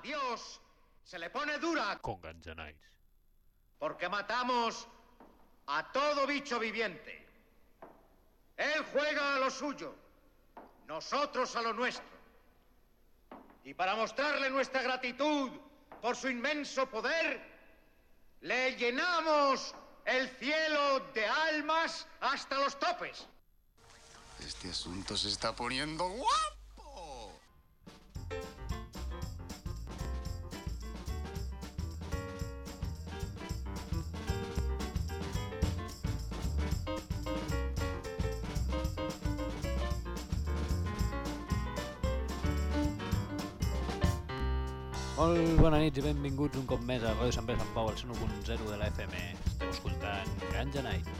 a Dios se le pone dura con Ganjanais. porque matamos a todo bicho viviente. Él juega a lo suyo, nosotros a lo nuestro. Y para mostrarle nuestra gratitud por su inmenso poder, le llenamos el cielo de almas hasta los topes. Este asunto se está poniendo guapo. Molt bona nit i benvinguts un cop més a Ràdio Sant Pere Sant Pau, al 101.0 de la FM. Esteu escoltant Ganja Night.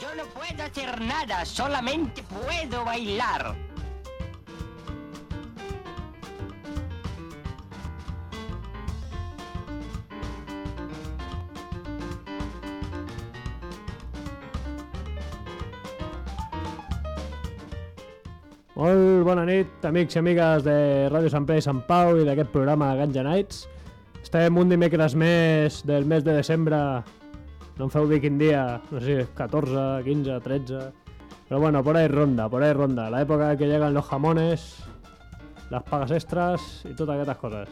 Yo no puedo hacer nada, solamente puedo bailar. Molt bona nit, amics i amigues de Ràdio Sant Pere i Sant Pau i d'aquest programa Ganja Nights. Estem un dimecres més del mes de desembre, no em feu dir quin dia, no sé si 14, 15, 13... Pero bueno, por ahí ronda, por ahí ronda. La época que llegan los jamones, las pagas extras y todas estas cosas.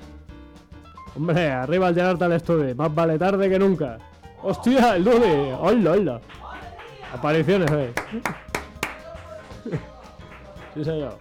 Hombre, arriba el Gerard al estudio, más vale tarde que nunca. ¡Hostia, el Dudy! ¡Hola, hola! Apariciones, eh. 谁先咬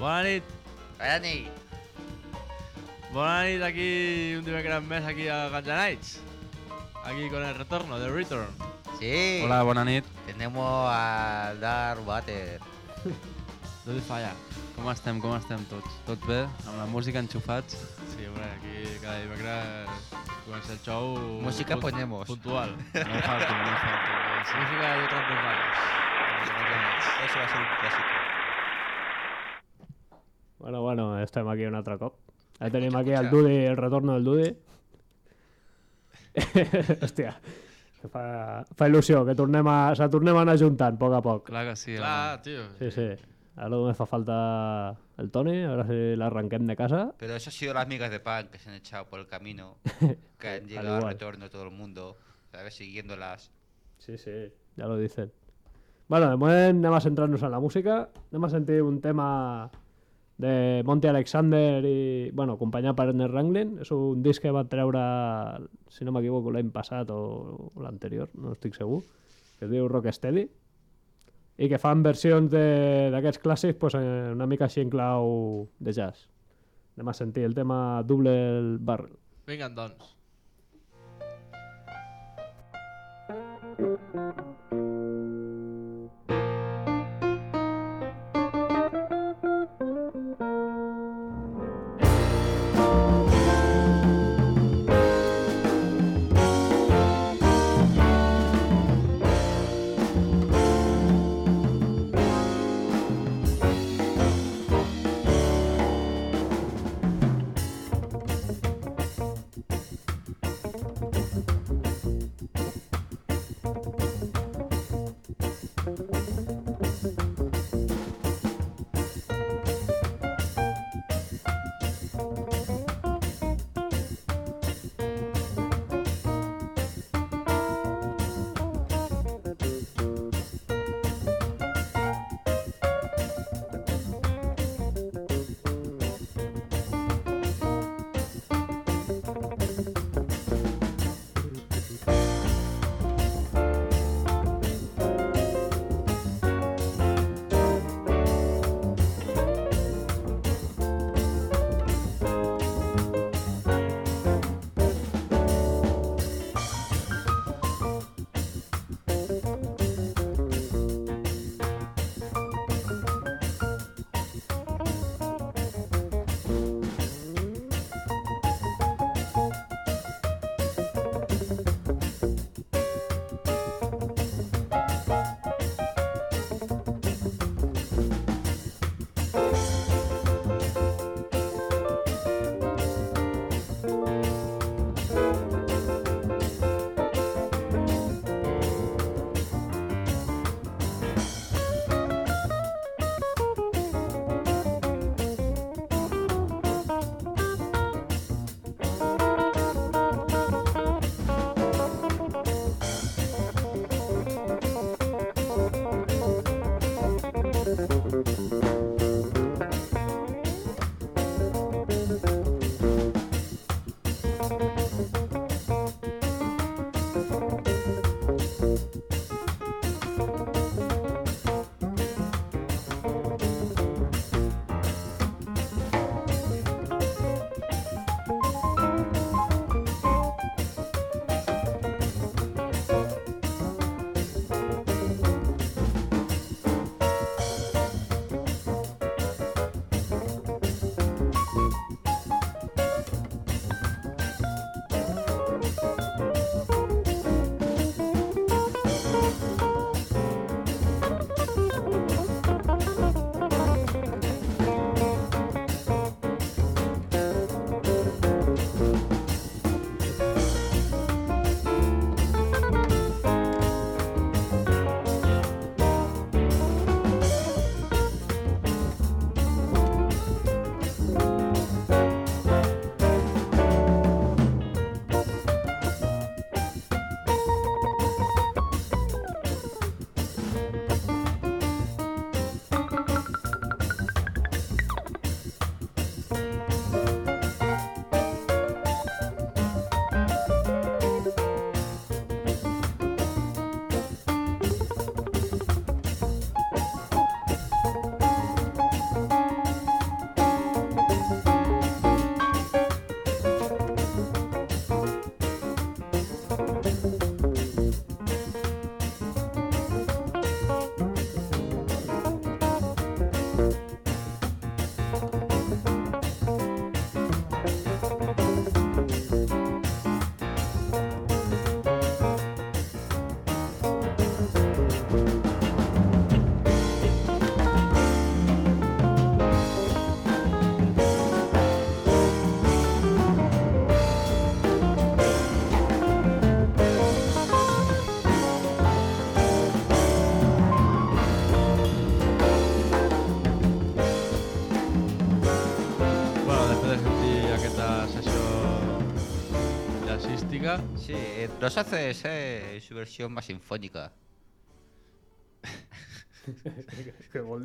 Bona nit, Bona nit. bona nit aquí un dimecres més aquí a Ganja Nights. Aquí con el retorno, The Return. Sí. Hola, bona nit. Tenemos a Dark Water. Tot falla. Com estem, com estem tots? Tot bé? Amb la música enxufats? sí, hombre, aquí cada dimecres comença el show... Música punt- ponemos. Puntual. No falta, no falta. Música y otras normales. Eso va a ser un clásico. Estem aquí un altre cop. Ahí tenim aquí el Dudi, el retorno del Dudi. Hòstia, fa, fa il·lusió que tornem a, se tornem a anar juntant a poc a poc. Clar que sí, home. Clar, tío. Sí, sí. Ahora només fa falta el Toni, a veure si l'arrenquem de casa. Pero eso ha sido las migas de pan que se han echado por el camino, que han llegado al igual. retorno de todo el mundo, ¿sabes? Siguiéndolas. Sí, sí, ja lo dicen. Bueno, de moment anem a centrar-nos en la música. Anem a sentir un tema de Monty Alexander i, bueno, acompanyat per Ernest Ranglin. És un disc que va treure, si no m'equivoco, l'any passat o l'anterior, no estic segur, que es diu Rocksteady i que fan versions d'aquests clàssics pues, eh, una mica així en clau de jazz. Anem a sentir el tema Double Barrel. Vinga, doncs. Sí, eh, nos hace eh, su versión más sinfónica.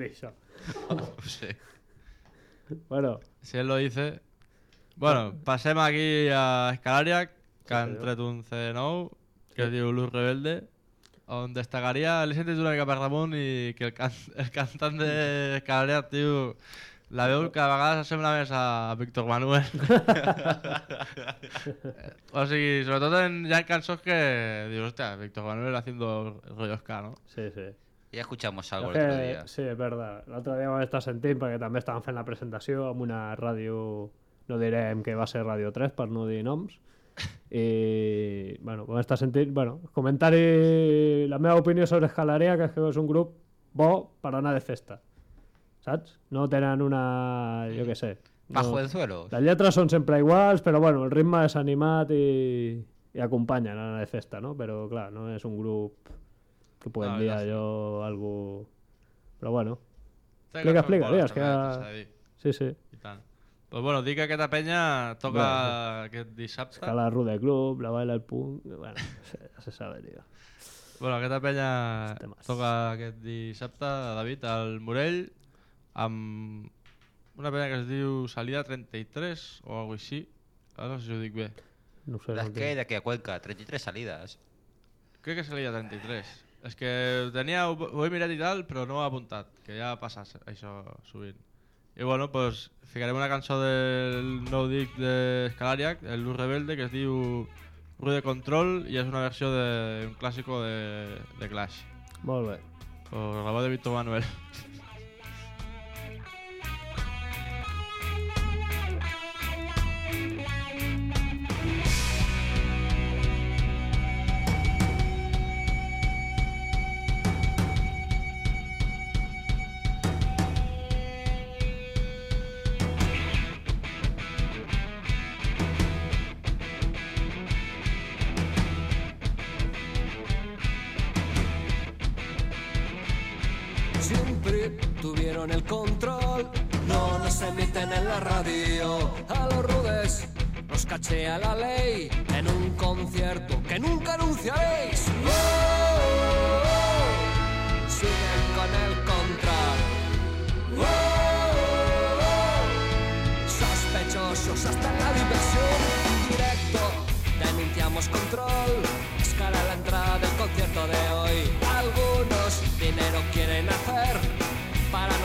Això? Oh, No sé. Bueno, Si él lo dice. Bueno, passem aquí a Escalariac, que un CD nou, que es diu Luz Rebelde, on destacaria, mica per damunt i que el, can el cantant d'Escalariac, tio, la veu que a vegades sembla més a Víctor Manuel. o sigui, sobretot en, hi ha cançons que dius, hòstia, Víctor Manuel haciendo rollo ska, no? sí, sí. Ya escuchamos algo el otro día. sí, és verdad. L'altre dia vam estar sentint perquè també estaven fent la presentació amb una ràdio, no direm que va ser Ràdio 3 per no dir noms, i bueno, vam estar sentint, bueno, comentari, la meva opinió sobre Escalaria, que és que és un grup bo per anar de festa, saps? No tenen una, jo què sé. No, Pajuezuelos. les lletres són sempre iguals, però bueno, el ritme és animat i, i acompanyen a anar de festa, no? Però clar, no és un grup que puguem No, dir allò, algo... Però bueno, Té Explica, explica, digues, que també, sí, sí. I tant. Pues bueno, dic que aquesta penya toca aquest dissabte. Escala Rude Club, la baila el punk... Bueno, ja se sabe, tío. Bueno, aquesta penya Els temes. toca aquest dissabte, David, al Morell, amb una penya que es diu Salida 33 o alguna així. Ara no sé si ho dic bé. No sé, Las no que tinc. hay de a Cuenca, 33 salidas. Crec que Salida 33. És que tenia, ho, ho he mirat i tal, però no ho he apuntat, que ja passa això sovint. I bueno, pues ficarem una cançó del nou disc d'Escalariac, el Luz Rebelde, que es diu Rude Control i és una versió d'un clàssico de, de Clash. Molt bé. Por la voz de Víctor Manuel.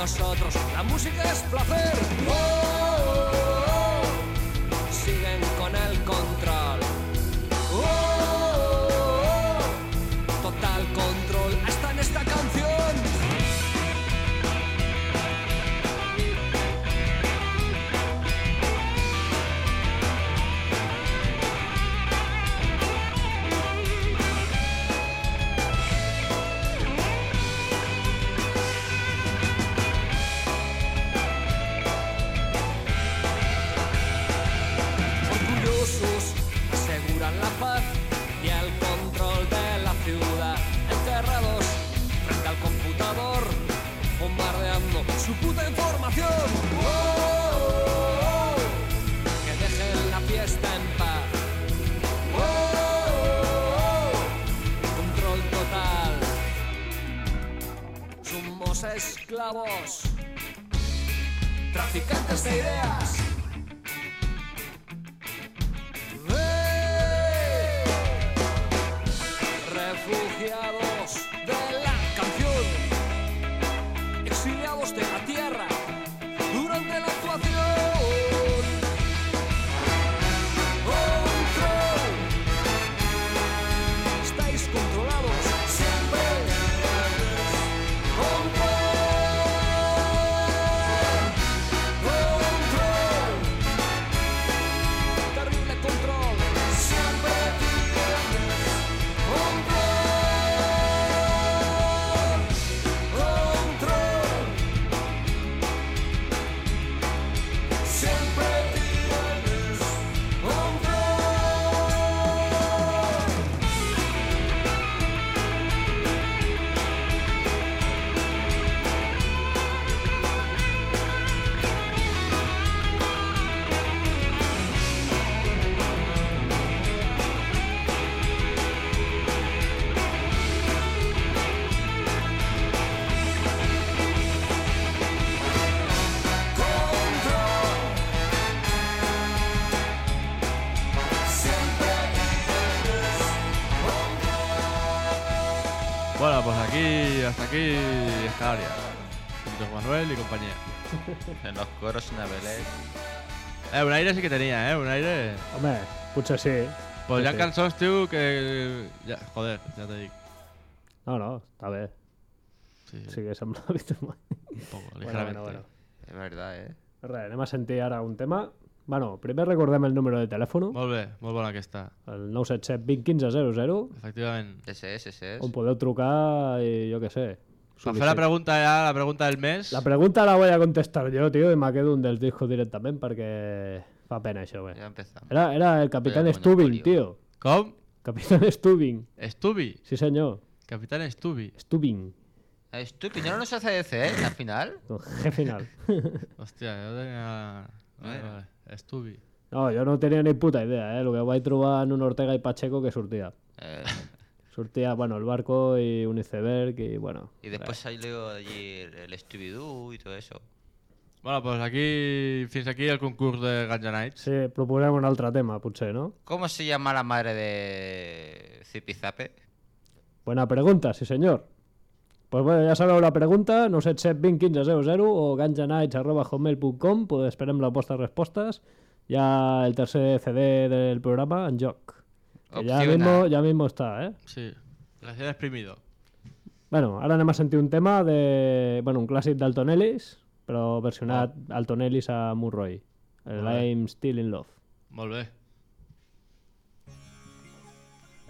nosotros la música es placer. Somos esclavos. Traficantes de ideas. ¡Eh! Refugiados Manuel y compañía. En los coros una Belén. Eh, un aire sí que tenía, eh, un aire. Home, potser sí. Pues Sí, ya sí. cançons, tio, que... Ja, joder, ja te dic. No, no, està bé. Sí, Sí que sembla habitual. un poco, Bueno, ligeramente. bueno, bueno. Es verdad, eh. Res, anem a sentir ara un tema. Bueno, primer recordem el número de telèfon, Molt bé, molt bona aquesta. el 977 20 15 00, Efectivament. Es, ese es. on podeu trucar i jo què sé. Fer la pregunta ja, la pregunta del mes. La pregunta la voy a contestar yo, tío, y me quedo un del disco directament perquè fa pena això, bé. Ya empezamos. Era, era el Capitán Stubbing, monopolio. tío. Com? Capitán Stubbing. Stubi. Sí, senyor. Capitán Stubi. Stubbing. Ah, Estúpido, ¿no nos hace DC, eh? Al final. Con G final. Hòstia, jo tenia... Vale. Stubi. No, jo no tenia ni puta idea, eh? El que vaig trobar en un Ortega i Pacheco que sortia. Eh, Sortia, bueno, el barco y un iceberg y bueno. y después salió allí el, Scooby-Doo y todo eso. Bueno, pues aquí, fins aquí el concurs de Ganja Nights. Sí, proposem un altre tema, potser, no? ¿Cómo se llama la madre de Zipizape? Buena pregunta, sí señor. Pues bueno, ja sabeu la pregunta, 977 20 15 00 o ganjanights.hotmail.com, pues esperem les vostres respostes. Ja el tercer CD del programa en joc. Ya mismo, ya mismo está, ¿eh? Sí, gracias exprimido. Bueno, ara anem a sentir un tema de... Bueno, un clàssic d'Alton Ellis, però versionat ah. Alton Ellis a Murroy. I'm Still in Love. Molt bé.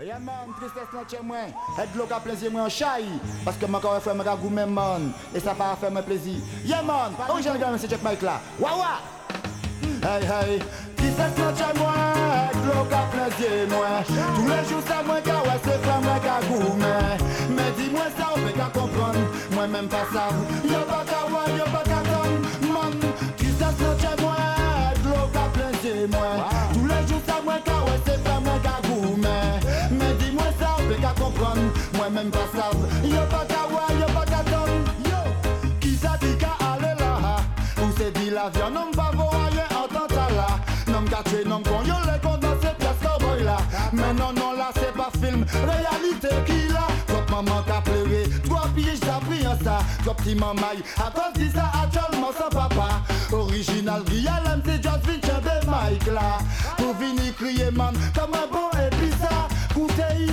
Ye man, tristesse nan tje moi. et lo plaisir moi en chai parce que kore fwe mwen ka goumen man, Et ça pa faire mon plaisir. Ye man, j'ai gwa ce se Jack Mike Wa wa. Hey hey. Tristesse nan chez moi? Et l'eau ka plaisir moi. Tous les jours ça moi ouais c'est fait moi goûter Mais. Dis-moi ça on peut ka comprendre. Moi même pas ça. Yo pas ka ouais, yo pas ka donne Man, tristesse nan chez moi? Et l'eau ka plaisir moi. Tous les jours ça moi ka ouais c'est fait moi goûter mais. Dis-moi ça, on peut qu'à comprendre. Moi-même pas ça non qu'on yo les comptes dans ces pièces cowboy là Mais non, non là c'est pas film. Réalité qui là. Quand maman qu'a pleuré. Trois pièges ça pris en ça. Quand petit maman À cause de ça actuellement sans papa Original Real MC Just Vince Mike là. Pour venir crier man Comme un bon ça Coutez,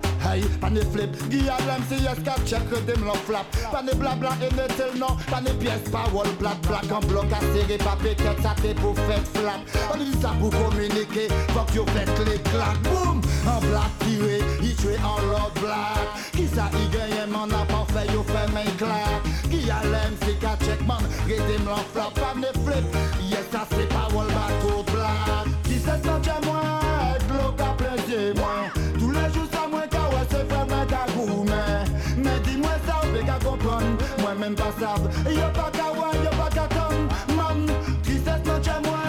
lie Pane flip, giya dem si yes ka check with dem no flap. Pane bla bla ene til no, pane piyes pa wol plat Blak an blok a seri pa peket sa te pou fet flap. Oni di sa pou komunike, fok yo fet klik klak Boum, an blak tire, yi tue an lot blak Ki sa yi genye man apan fe yo fe men klak lem si check man, re dem lan flap. Flip, yes sa même pas savent. Yo pas qu'à ouais yo pas qu'à attendre Man Tristesse non chez moi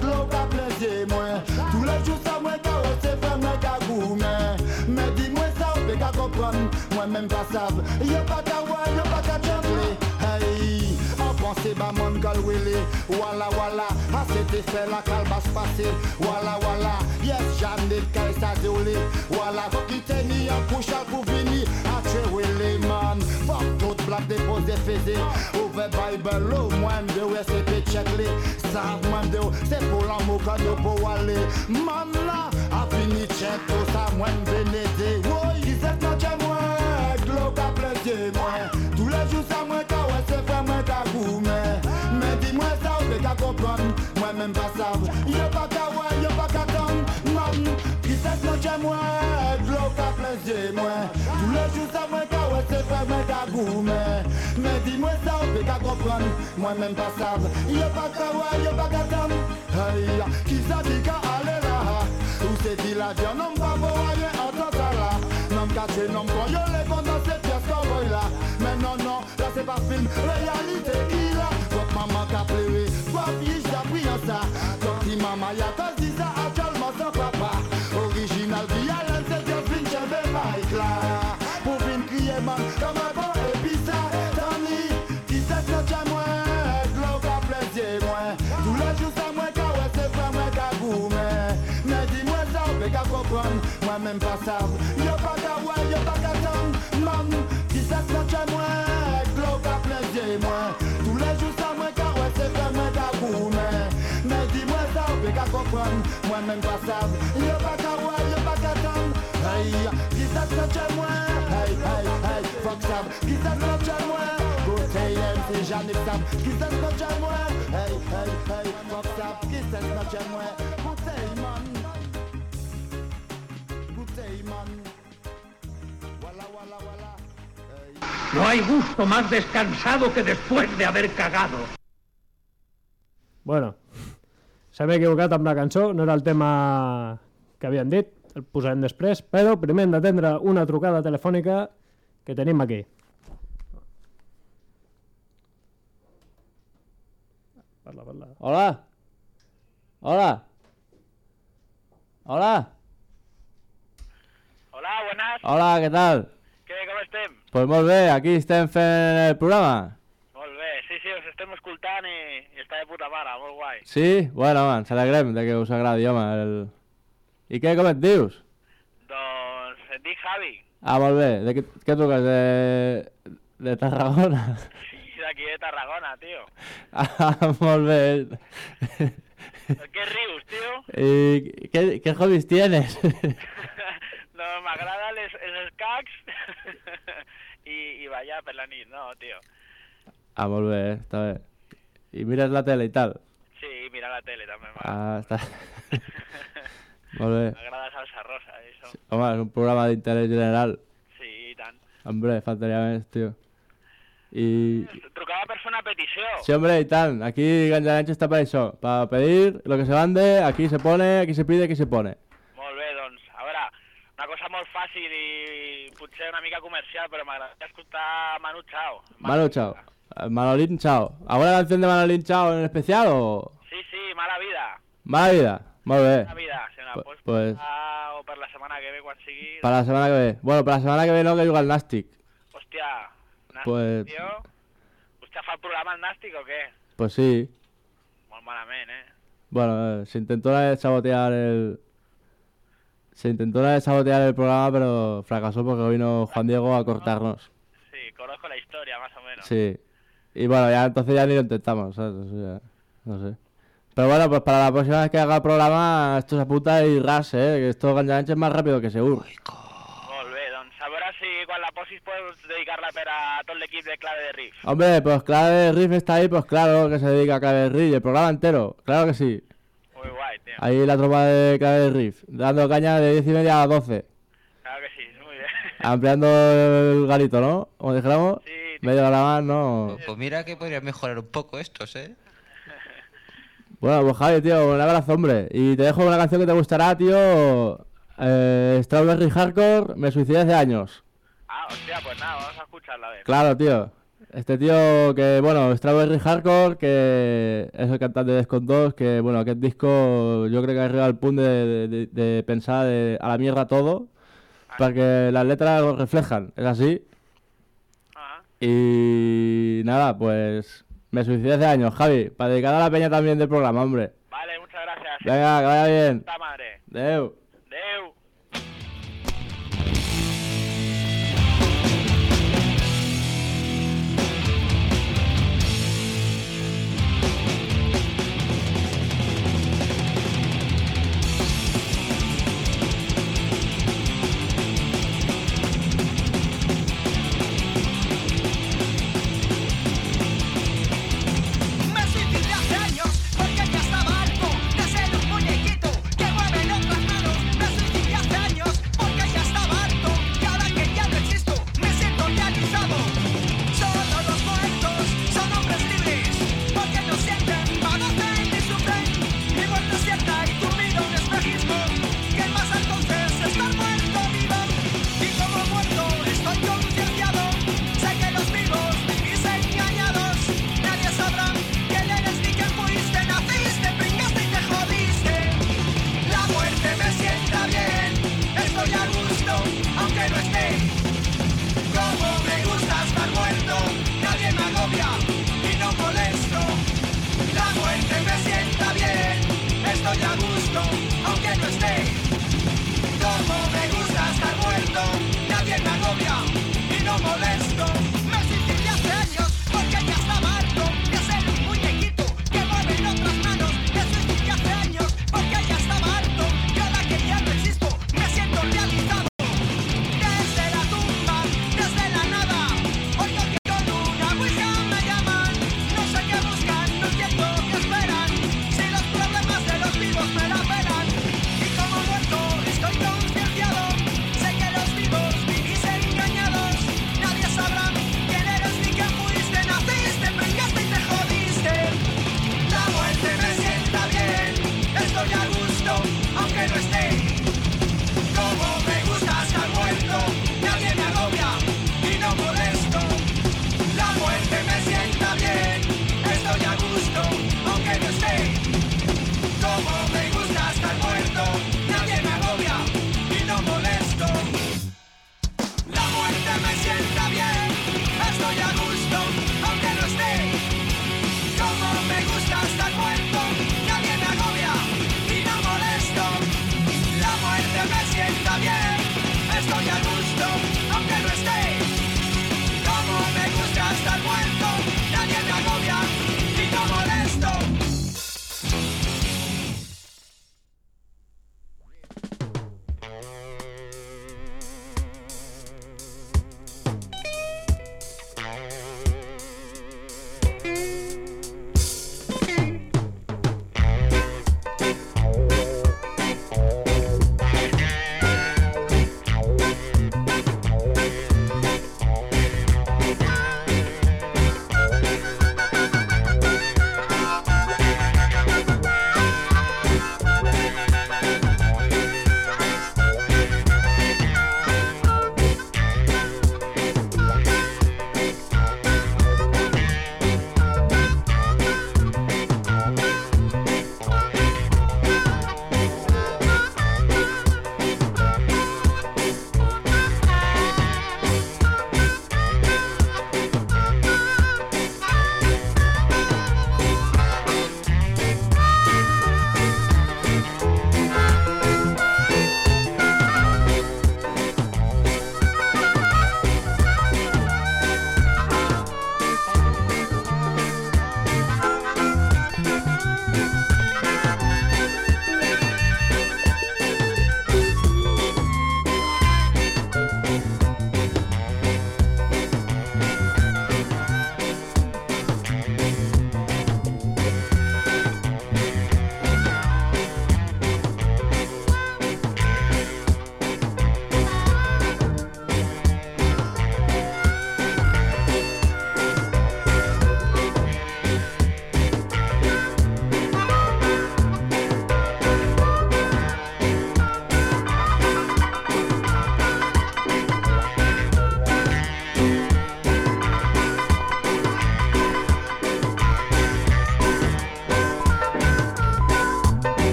Glow qu'à plaisir moi Tous les jours ça moi ouais c'est moi qu'à goût mais. Mais dis-moi ça on peut qu'à comprendre. Moi même pas savent. Yo pas qu'à ouais yo pas qu'à attendre Hey En pensée bah mon gal willy Walla walla Ah c'était fait la calebasse passée Walla walla Yes j'en ai qu'à ça Walla faut t'ait mis en couchard pour venir. À tuer la dépôt est faite, ouvert par le bâleau, moins de ou est-ce que tu as fait chèque-le, ça m'a dit, c'est pour l'amour quand de boire aller, même a fini, finir chèque, tout ça m'a bien fait, moi il s'est attaché, moi, je l'aurais plaisir, moi, tous les jours, ça m'a dit, moi, c'est vraiment ta gourmet, mais. Dis-moi ça, ou est-ce que tu moi même pas ça. ka goumen Men di mwen sa ou pe ka kompran Mwen men pa sav Yo pa kawa, yo pa katam Hey, ki sa di ka ale la Ou se di la diyan Nom pa bo a ye antan sa la Nom kache nom kon yo le kon boy la Men non non, la se pa film Realite ki la Wap maman ka plewe Wap yish da priyan sa Ton mama ya ta même pas savent. Y'a pas d'awa, y'a pas d'attendre, man. Dix-sept chez moi, globe à plein pied, moi. Tous les jours, ça moi, car ouais, c'est vraiment d'amour, mais. Mais dis-moi ça, on qu'à comprendre, moi même pas savent. Y'a pas d'awa, y'a pas d'attendre, aïe. Dix-sept chez moi, aïe, aïe, Hey, fuck ça. Dix-sept chez moi, bouteille, c'est jamais ça. Dix-sept moi, aïe, aïe, moi. No hay gusto más descansado que después de haber cagado. Bueno, s'havia equivocat amb la cançó, no era el tema que havien dit, el posarem després, però primer hem d'atendre una trucada telefònica que tenim aquí. Parla, parla. Hola. Hola. Hola. Hola, buenas. Hola, què tal? Com estem? Pues molt bé, aquí estem fent el programa. Molt bé, sí, sí, us estem escoltant i, i està de puta mare, molt guai. Sí? Bueno, home, ens alegrem de que us agradi, home. El... I què, com et dius? Doncs et dic Javi, Ah, molt bé. De què, què truques? De, de Tarragona? i d'aquí de Tarragona, tio. Ah, molt bé. Què rius, tio? ¿Y qué, qué hobbies tienes? no, m'agrada les, els escacs i, i ballar per la nit, no, tio. ah, molt bé, està bé. I mires la tele i tal? Sí, mira la tele també. Ah, està... molt bé. M'agrada Salsa Rosa, això. Home, és un programa d'interès general. Sí, i tant. Hombre, faltaria més, tio. Y... Trucava per fer una petició. Sí, hombre, y tal. Aquí Ganjarancho está para eso. Para pedir lo que se mande, aquí se pone, aquí se pide, aquí se pone. Molt bé, doncs, a veure, una cosa molt fàcil i potser una mica comercial, però m'agradaria escoltar Manu Chao. Manu, chao. Eh, Manolín, chao. ¿Alguna canción de Manolín, chao en especial o...? Sí, sí, Mala Vida. Mala vida. Molt bé. Mala Vida, si Pu- pues, pues- o per la setmana que ve, quan sigui... Para la semana que ve. Bueno, para la semana que ve no, que juga el Nastic. Hòstia, Nàstic, Pues- tio. Hòstia, fa el programa el Nàstic o què? Pues sí. Molt malament, eh? Bueno, eh, se intentó sabotear el... Se intentó sabotear el programa, pero fracasó porque vino Juan Diego a cortarnos. Sí, conozco la historia, más o menos. Sí. Y bueno, ya entonces ya ni lo intentamos, no sé. Pero bueno, pues para la próxima vez que haga el programa, esto se apunta y ras, ¿eh? Que esto Ganjanche es más rápido que bé, doncs a veure si quan la posis pots dedicar-la per a tot l'equip de Clave de Riff. Hombre, pues Clave Riff está ahí, pues claro que se dedica a Clave Riff, el programa entero, claro que sí. Muy guay, tío. Ahí la tropa de Clave Riff, dando caña de 10 y media a 12. Claro que sí, muy bien. Ampliando el garito, ¿no? Como dijéramos, medio hora más, ¿no? Pues mira que podría mejorar un poco estos, ¿eh? Bueno, pues Javi, tío, un abrazo, hombre. Y te dejo una canción que te gustará, tío. Eh, Strawberry Hardcore, me suicidé hace años. Ah, hostia, pues nada, vamos a escucharla a ver. Claro, tío. Este tío que, bueno, Strawberry Hardcore, que es el cantante de Descon 2, que, bueno, aquel disco yo creo que ha llegado al punto de, de- de pensar de- a la mierda todo, para que las letras lo reflejan, es así. Y nada, pues me suicidé hace años, Javi, para dedicar a la peña también del programa, hombre. Vale, muchas gracias. Venga, que vaya bien. Puta madre. Deu. Deu.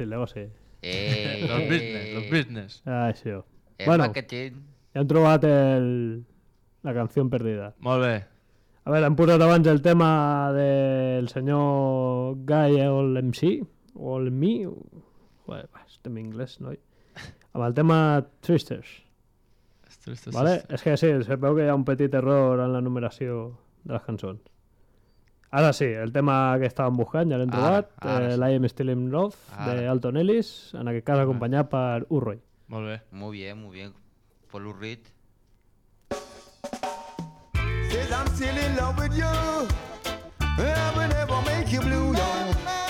Negoci, el negoci. Eh. los business, los business. Ai, sí. El bueno, marketing. ja hem trobat el... la canció perdida. Molt bé. A veure, hem posat abans el tema del senyor Guy MC, o el Mi, va, estem en anglès, noi. Amb el tema Twisters. Tristes, Vale? És que sí, se veu que hi ha un petit error en la numeració de les cançons. Ara sí, el tema que estàvem buscant, ja l'hem trobat, ara eh, sí. l'I Am Still in Love, Ara. de Alton Ellis, en aquest cas acompanyat per Urroy. Molt bé. Muy bien, muy bien. Por Lou Reed. Says I'm still in love with you. I will never make you blue, yo.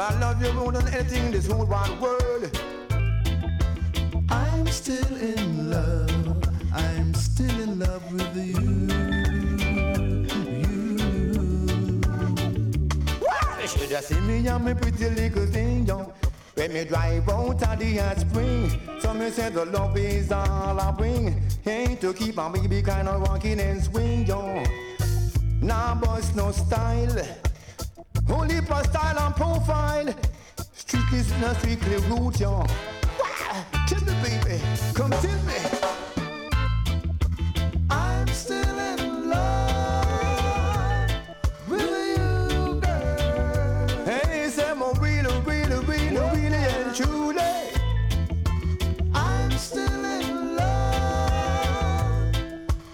But I love you more than anything in this whole wide world. I'm still in love. I'm still in love with you. You should have seen me and my pretty little thing, yo. When me drive out of the hot spring, so me say the love is all I bring. Ain't to keep my baby kind of walking and swing, yo. Nah, boss, no style. Only for style and profile. Strictly, no strictly root. Wah! Tell me, baby, come tell me. I'm still in love with you, girl. Hey, say more really, really, really, really and truly. I'm still in love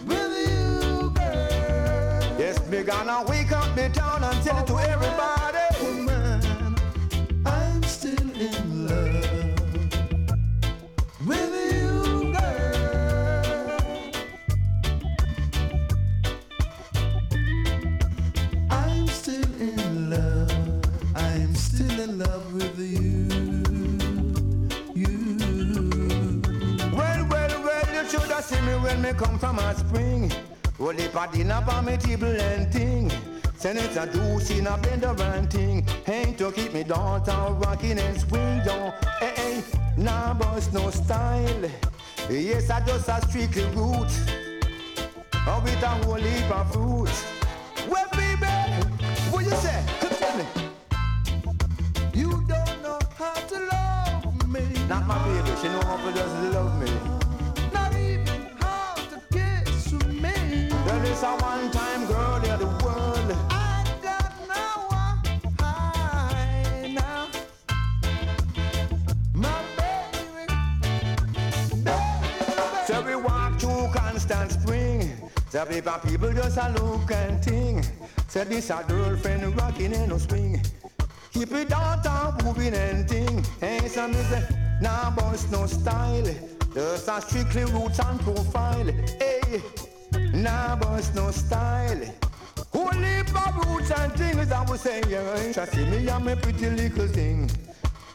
with you, girl. Yes, me gonna wake me town and tell it to everybody. Woman, I'm still in love with you, girl. I'm still in love. I'm still in love with you. You. Well, well, well, you should have seen me when me come from a spring. Well, I dinner for me table and thing. A juice in a blender and thing. Ain't to keep me downtown rocking and swing down. Hey, hey, nah, boss, no style. Yes, I just a strictly root. Oh, with a whole heap of fruit. Well, baby, what you say? Tell me. You don't know how to love me. Not my baby, she know how to just love me. Not even how to kiss me. There is a one-time girl spring. So people, just a look and think. Said this a girlfriend rocking in a swing. Keep it downtown moving and thing. Hey, some is a nah boss no style. Just a strictly roots and profile. Hey, nah boss no style. Only for roots and things I was saying. Just see me and my pretty little thing.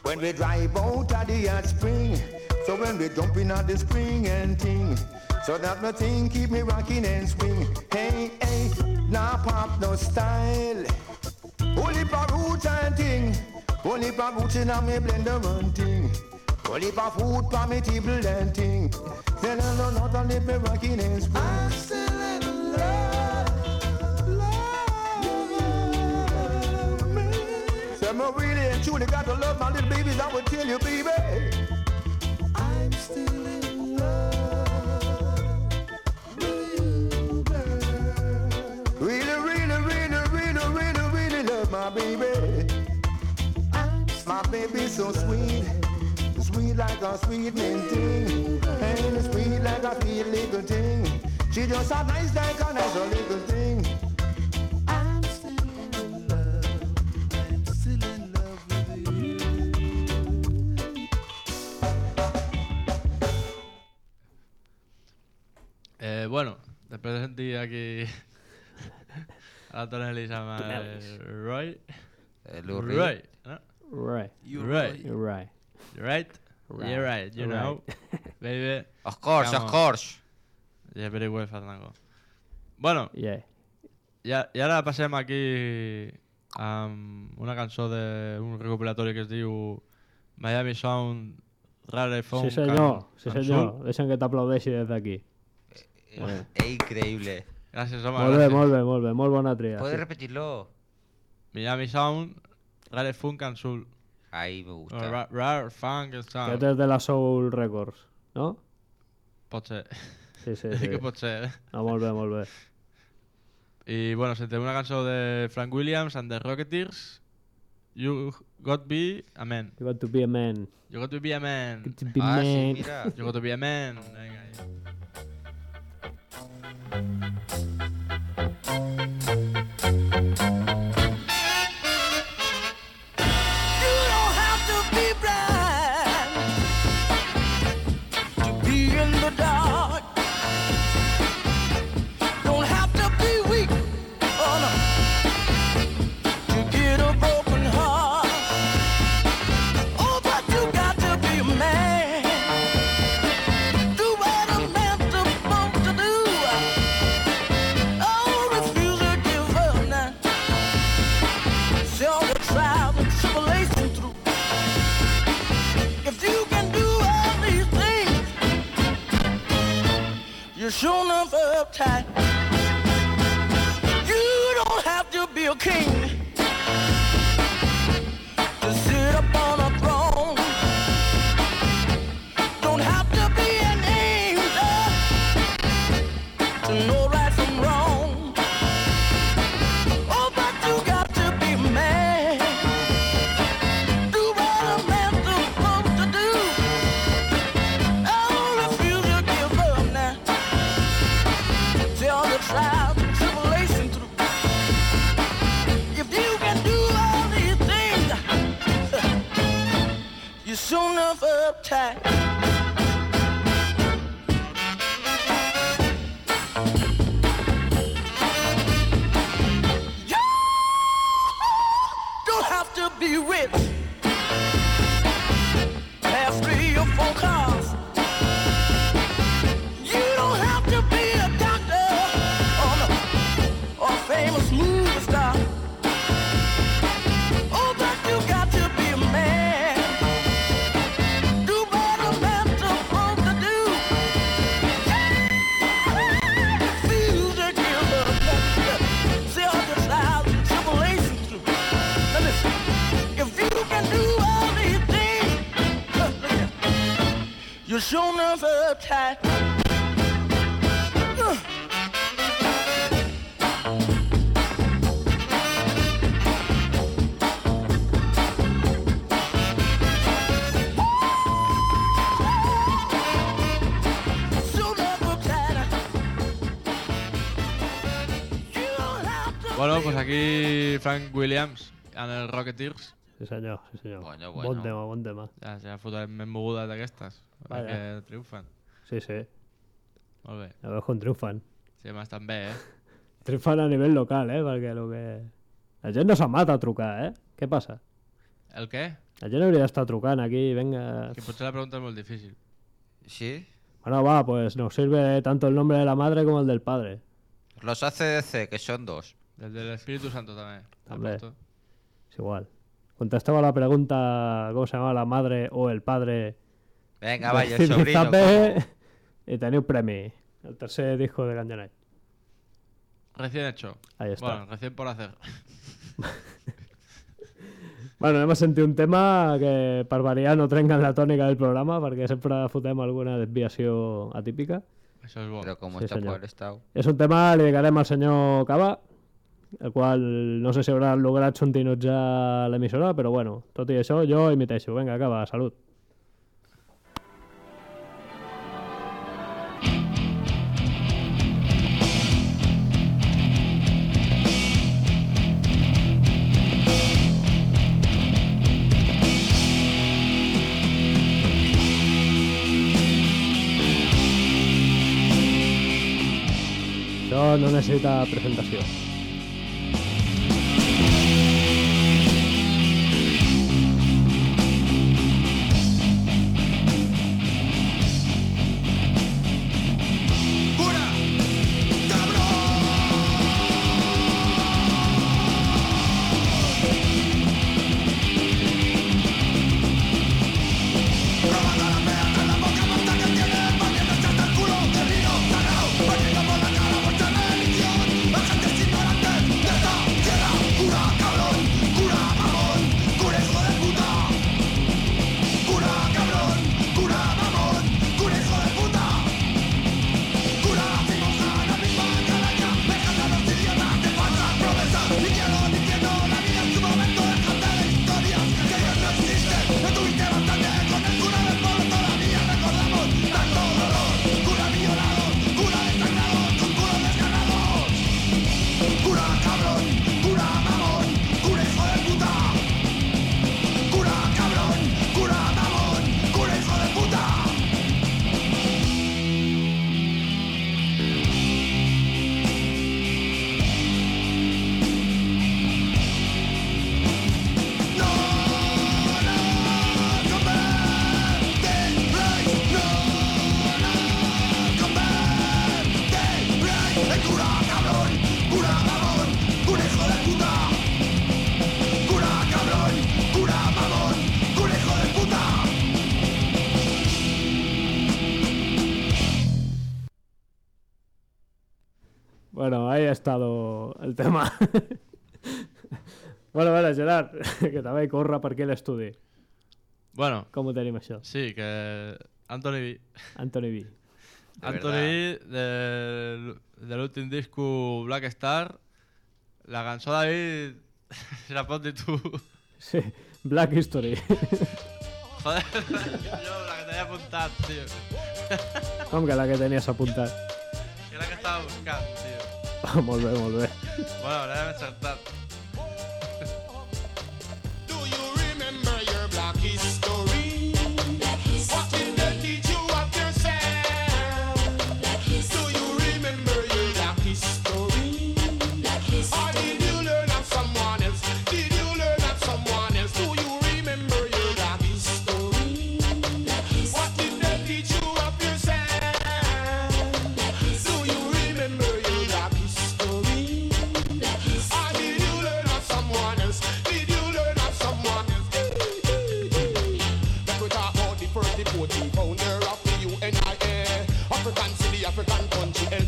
When we drive out of the hot spring. So when we jump in at the spring and thing. So that nothing keep me rocking and swing. Hey, hey, nah pop no style. Only for roots and thing. Only for roots in a me blender and thing. Only for food for me table and thing. Then I know not only me rocking and swing. I'm still in love. love. Say me really and truly got to love my little babies. I will tell you, baby. She just a nice like a nice little thing. Eh, bueno, després de sentir aquí a la Tonelli amb el Tonelis. Roy. El Urri. Roy, no? Right. You're right. You're right. You're right. You're right, you Right. know. Baby. Of course, Come of on. course. Yeah, very well, Fandango. Bueno, Yeah. ja, i ara passem aquí amb una cançó d'un recopilatori que es diu Miami Sound Rare Phone Sí, senyor. Sí, Can- senyor. Cançó. Deixa'm que t'aplaudeixi des d'aquí. Eh, eh, increíble. Gràcies, home. Molt bé, gràcies. molt bé, molt bé. Molt bona tria. ¿Puedes sí. repetirlo? Miami Sound Rare Funk and Soul. Ahí me gusta. Ra- Rare Funk and Sound. Aquest és de la Soul Records, no? Pot ser. Sí, sí, Sí sí. que pot ser, eh? No, molt bé, molt bé. I, bueno, una cançó de Frank Williams and the Rocketeers. You got be a man. You got to be a man. You got to be a man. Got to be Ah, sí, man. mira. You got to be a man. Venga, ahí. thank you you're sure enough uptight. You don't have to be a king uptight. Williams en el Rocketeers. Sí, senyor, sí, senyor. Bueno, Bon bueno. tema, bon tema. Ja, ja fotrem ben mogudes d'aquestes. Vaja. Perquè triomfen. Sí, sí. Molt bé. A veure com triomfan. Sí, home, estan bé, eh? Triomfan a nivell local, eh? Perquè lo que... La gent no se'n mata a trucar, eh? Què passa? El què? La gent hauria d'estar trucant aquí, venga... Que potser la pregunta és molt difícil. ¿Sí? Bueno, va, pues nos sirve tanto el nombre de la madre como el del padre. Los ACDC, que son dos. El del Espíritu Santo. Apunto. Es igual. Contestaba la pregunta, ¿cómo se llama la madre o el padre? Venga, vaya, el sobrino. Y tenía un premio. El tercer disco de Ganja Night. Recién hecho. Ahí está. Bueno, recién por hacer. Bueno, hemos sentido un tema que per variar no trenca en la tònica del programa perquè sempre fotem alguna desviació atípica. Això és bo. Pero como Sí, está señor. por el estado. És un tema que li dedicarem al senyor Cava, el qual no sé si haurà lograt sontinotjar l'emissora, però bueno, tot i això jo emiteixo. Vinga, acaba, salut. no necessita presentació. Bueno, ahí ha estado el tema. bueno, vale, Gerard, que també corre per aquí l'estudi. Bueno. Com ho tenim, això? Sí, que Anthony B. Anthony B. Anthony B, de, de l'últim disco Black Star, la cançó David se la pots dir tu. Sí, Black History. Joder, jo la que tenia apuntat, tio. Com que la que tenies apuntat? Que la que estava buscant, tio. Molt bé, molt bé. Bueno, l'hem encertat.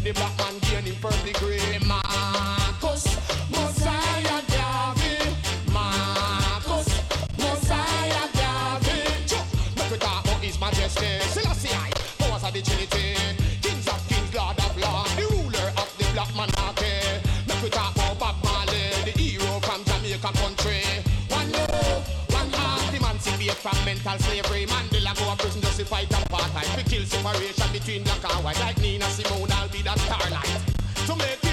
The black man gain him first degree. Marcus, Messiah David. Marcus, Messiah. Chuck, Like we talk about his majesty. Selassie I, powers of the Trinity. Kings of kings, Lord of lords, the ruler of the black monarchy. Make we talk about Bob Marley, the hero from Jamaica country. One love, one heart, emancipate from mental slavery. Mandela go to prison just to fight apartheid. We kill separation between black and white. Like Nina Simone, I'll be that starlight. To make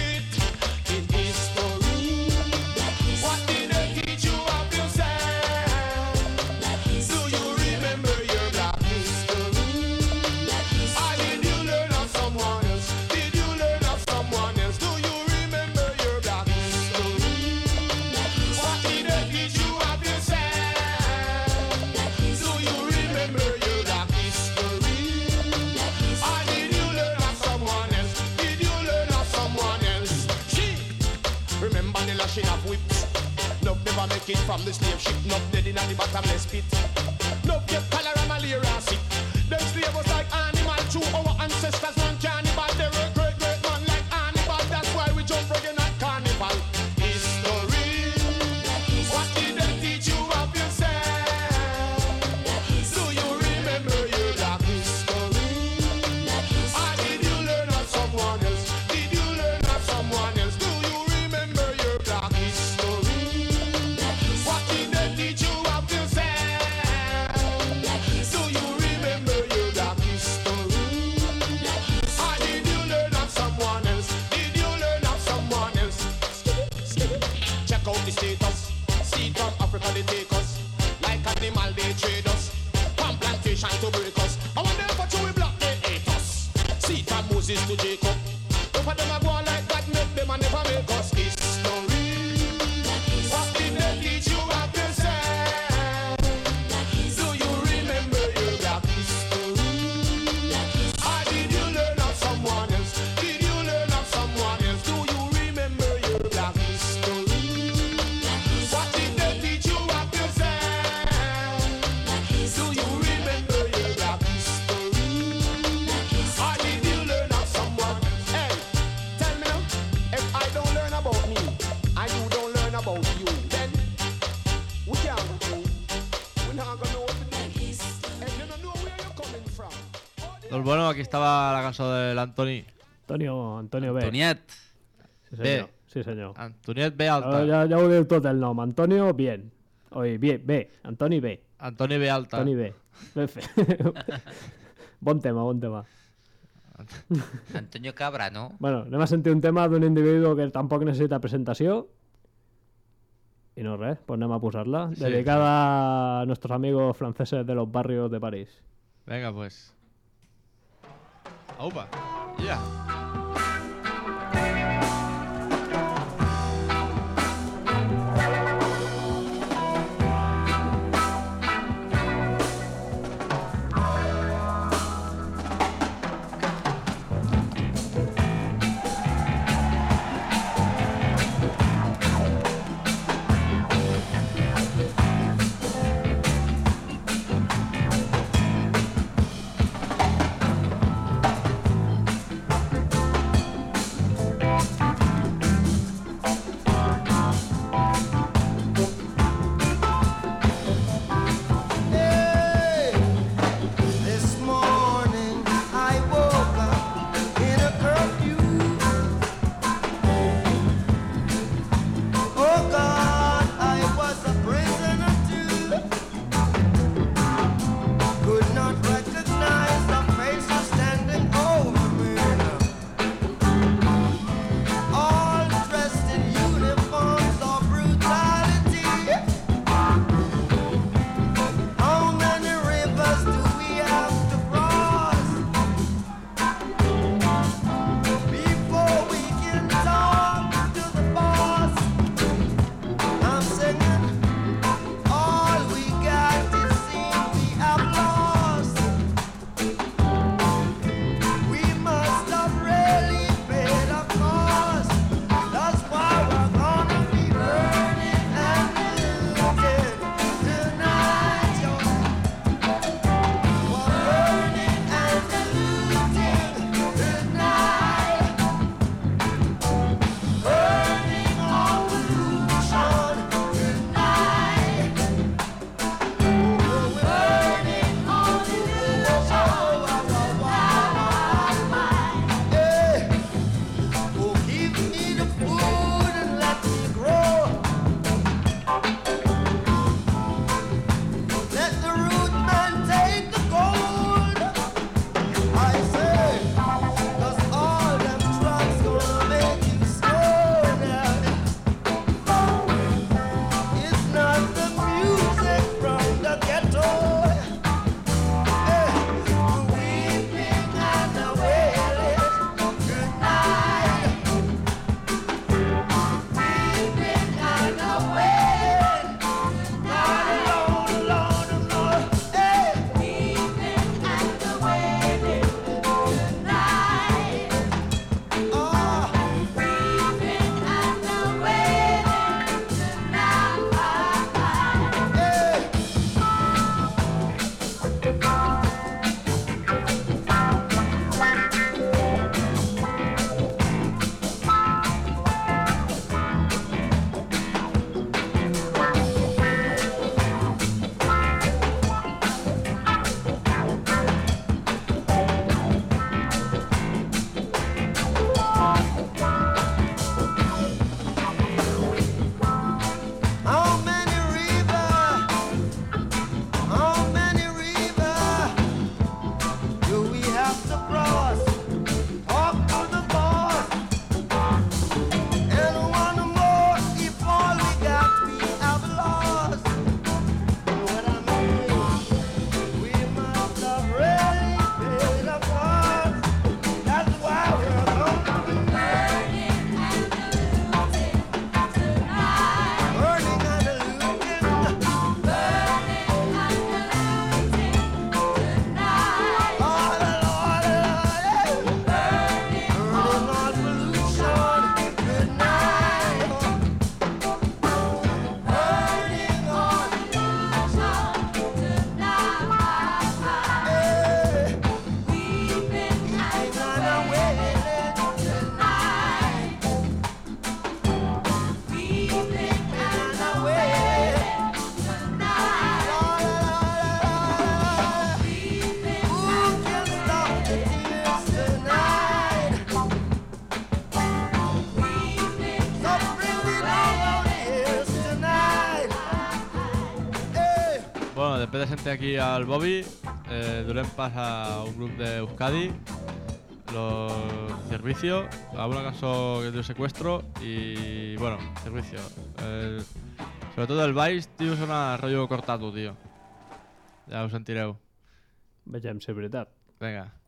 Pues bueno, aquí estaba la canción del Antoni. Antonio, Antonio B. Antoniet. Sí, senyor. Sí, senyor. Antoniet B alta. Ja, ja ho diu tot el nom. Antonio, bien. Oi, bien, B. Antoni B. Antoni B alta. Antoni B. Ben fet. bon tema, bon tema. Antonio Cabra, ¿no? Bueno, anem a sentir un tema d'un individu que tampoc necessita presentació. I no res, pues anem a posar-la. Sí. Dedicada a nuestros amigos franceses de los barrios de París. Venga, pues. Over. Yeah. De aquí al Bobby, eh, donem pas a un grup d'Euskadi, Los Servicio, a una cançó que diu Secuestro i, bueno, Servicio. Eh, sobretot el baix, tio, sona rotllo cortado, tio. Ja ho sentireu. Vegem si és veritat. Vinga.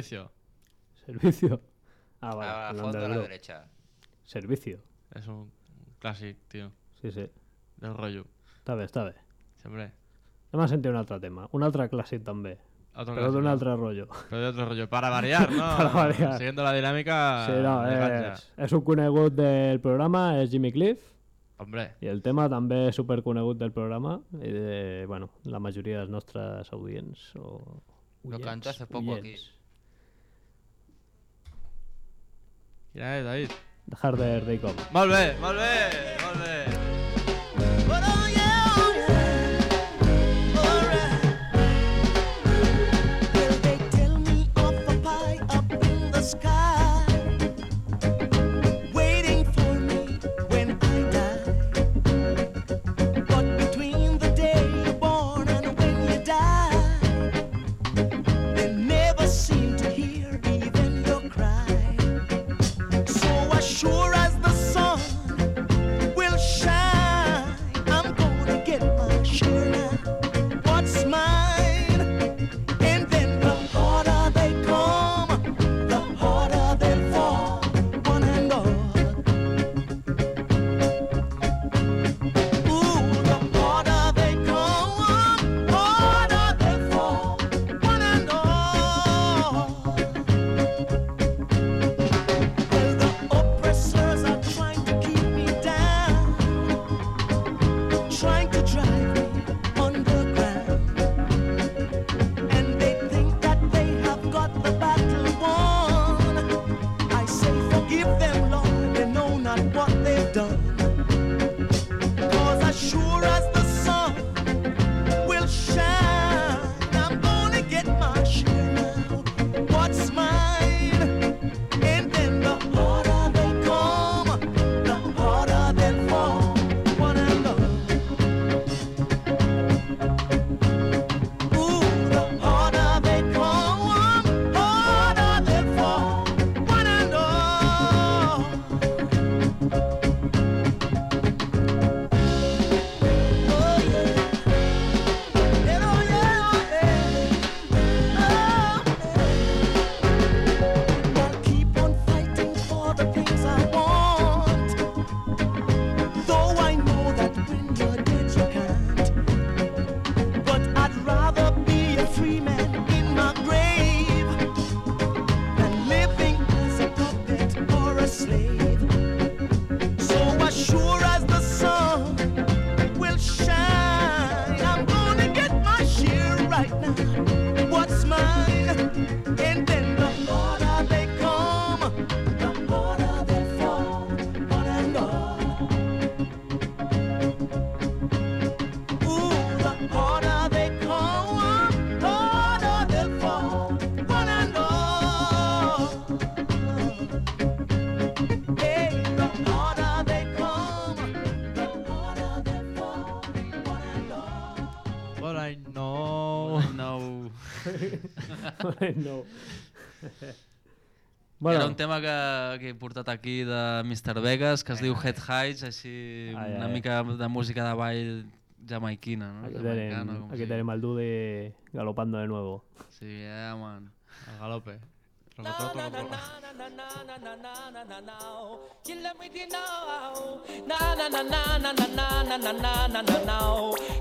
Servicio. Servicio. Ah, vale. Al el fondo a la derecha. Servicio. És un clàssic, tio. Sí, sí. Del rotllo. Està bé, està bé. Sempre. Anem a sentir un altre tema. Un altre clàssic també. Otro però d'un altre rotllo. Pero de otro rollo. Para variar, ¿no? Para variar. Siguiendo la dinámica. Sí, no, és, és un conegut del programa, és Jimmy Cliff. Hombre. I el tema també és superconegut del programa i de, bueno, la majoria dels nostres audients o Lo hace poco aquí. Quina és, David? The Harder They Come. Molt bé, molt bé, molt bé. Know. Bueno. Era un tema que, que he portat aquí de Mr. Vegas, que es diu Head Heights, així Ai, una ai. mica de música de ball jamaiquina, no? Aquí com aquí si- tenemos al Dude galopando de nuevo. Sí, yeah, man. El galope.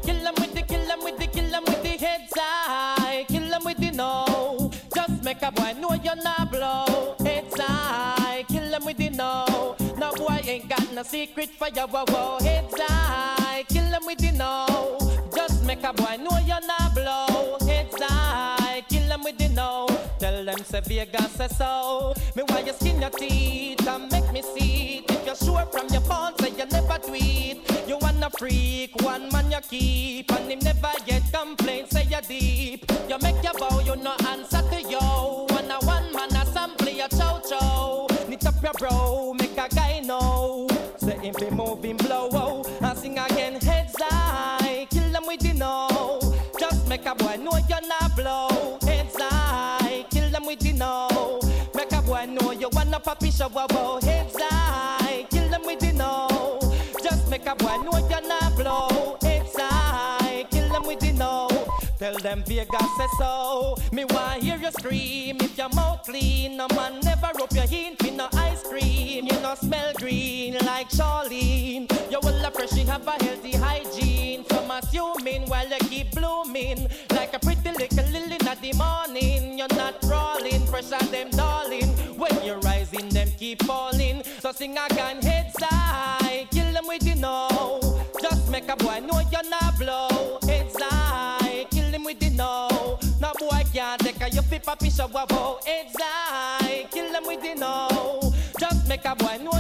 Kill them with the, kill them with the, kill them with the heads high. Kill them with the no. Just make a boy know you're not blow. Heads high. Kill them with the no. No boy ain't got no secret for your wow wow. Heads high. Kill them with the no. Just make a boy know you're not blow. Heads high. Tell them say Vegas say so. Me why you skin your teeth and make me see it. If you're sure from your phone, say you never tweet. You wanna freak, one man you keep, and him never get complaints. Say you deep. You make your bow, you no answer to yo. One a one man a sample your chow chow. Knit up your bro, make a guy know. Say him be moving blow, oh, and sing again heads high. Kill them with the no. Just make a boy know no. Make a boy know you wanna papi show wow. Heads high, kill them with the no. Just make a boy know Tell them Vegas say so. Me want hear you scream if your mouth clean. No man never rub your hint me no ice cream. You no smell green like Charlene. You will appreciate have a healthy hygiene. Some assuming while you keep blooming like a pretty little lily in the morning. You're not crawling, pressure them darling. When you're rising, them keep falling. So sing again, heads side, kill them with the no. Just make a boy know you're not blow. Papi show wow. Heads high, kill them with the no. Just make a boy know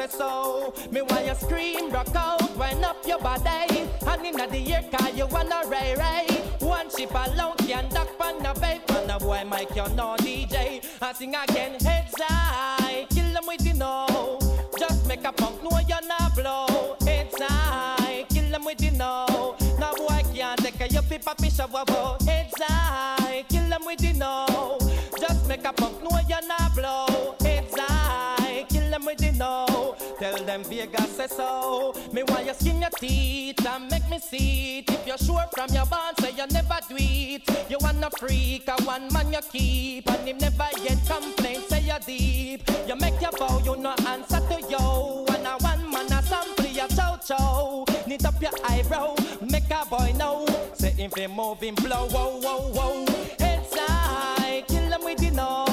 Say so. Me want you scream, rock out, wind up your body. And inna the air car you wanna ray ray. One ship alone can duck on the babe. And a boy Mike you no DJ. And sing again, heads high, kill them with the know. Just make a punk know you're not blow. Heads high, kill them with the know. Now boy can't take a you fi papi shower wow. Heads high, kill them with the know. Just make a punk know you're not blow. Heads high, kill them with the no. Tell them Vegas say so. Me want you skin your teeth and make me see it. If you're sure from your bond, say you never do it. You wanna freak, a one man you keep, and him never yet complain. Say you deep. You make your bow, you no answer to yo. And a one man a sample your chow chow. Knit up your eyebrow, make a boy know. Say if he moving blow, whoa, whoa, whoa. Heads high, kill with the no.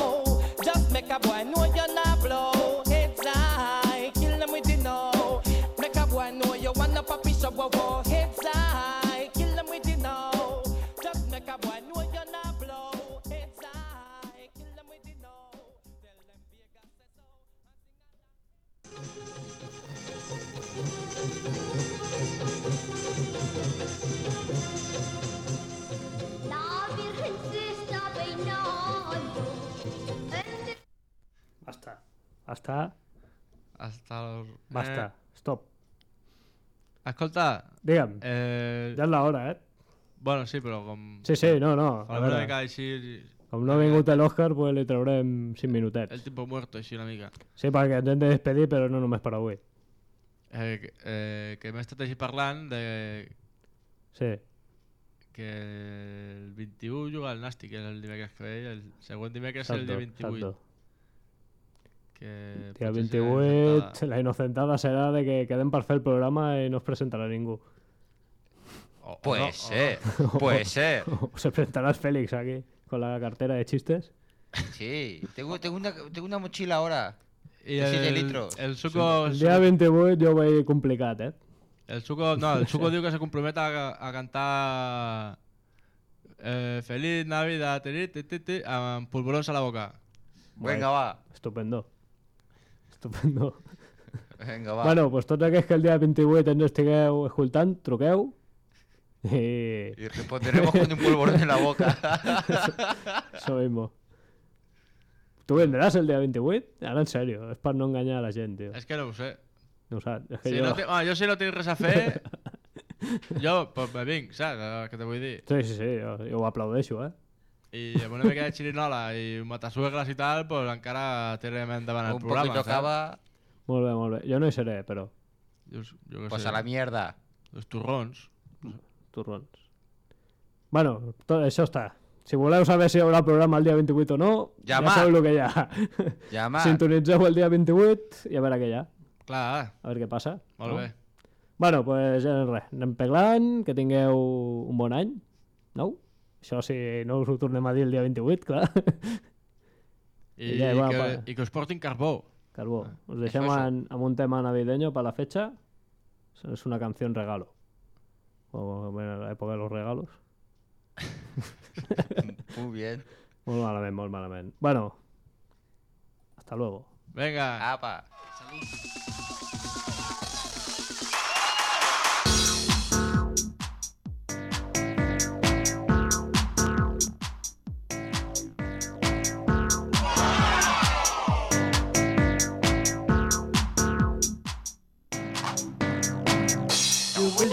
Escolta... Digue'm. Eh... Ja és l'hora, eh? Bueno, sí, però com... Sí, sí, no, no. A una veure. mica així... Com no ha vingut l'Òscar, pues li traurem 5 minutets. El tipo muerto, així una mica. Sí, perquè ens hem de despedir, però no només per avui. Eh, que- eh, que hem estat així parlant de Sí. que el 21 juga el Nàstic, que el dimecres que ve, el següent dimecres és el dia 28. exacto. Que, Tía, 20 pues la inocentada será de que queden para el programa y no os presentará ningún. Oh, oh, puede no, ser, puede ser. Se presentarás Félix aquí con la cartera de chistes. Sí, tengo, tengo, una, tengo una mochila ahora. Y el, 7 litros. El suco. El día 20 yo voy complicado, ¿eh? El suco, no, el suco digo que se comprometa a, cantar. Eh, Feliz Navidad, te, te, a la boca. Venga, va. Estupendo. Estupendo. Vinga, va. Bueno, pues tots aquells que el dia 28 ens estigueu escoltant, truqueu i... Y responderemos con un polvorón en la boca. Eso mismo. ¿Tú vendrás el día 28? Ahora en serio, es para no engañar a la gent, tio. És que no ho sé. No ho saps, és que Si jo... no te... ah, jo si no tinc res a fer, jo pues, me vinc, saps? El que te vull dir. Sí, sí, sí, jo, jo ho aplaudeixo, eh? I amb una mica de xirinola i matasuegres i tal, pues encara tirem endavant el Un programa. poquito saps? cava. Molt bé, molt bé. Jo no hi seré, però... Jo, jo què Pues sé. a la mierda. Els torrons. Torrons. Bueno, tot això està. Si voleu saber si hi haurà programa el dia 28 o no, Llama. ja sabeu el que hi ha. Llama. Sintonitzeu el dia 28 i a veure què hi ha. Clar. A veure què passa. Molt no? bé. Bueno, doncs pues, ja res. Anem peglant, que tingueu un bon any. No? Això si no us ho tornem a dir el dia 28, clar. I, ja, va, que. I que us portin carbó. Carbó. Os deixem en, amb un tema navideño para la fecha. Es una canción regalo. O en la època de los regalos. Muy bien. Molt malament, molt malament. Bueno, hasta luego. Venga. Apa.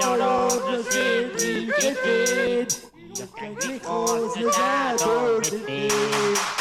shout out the city. You can be called the dad or the city.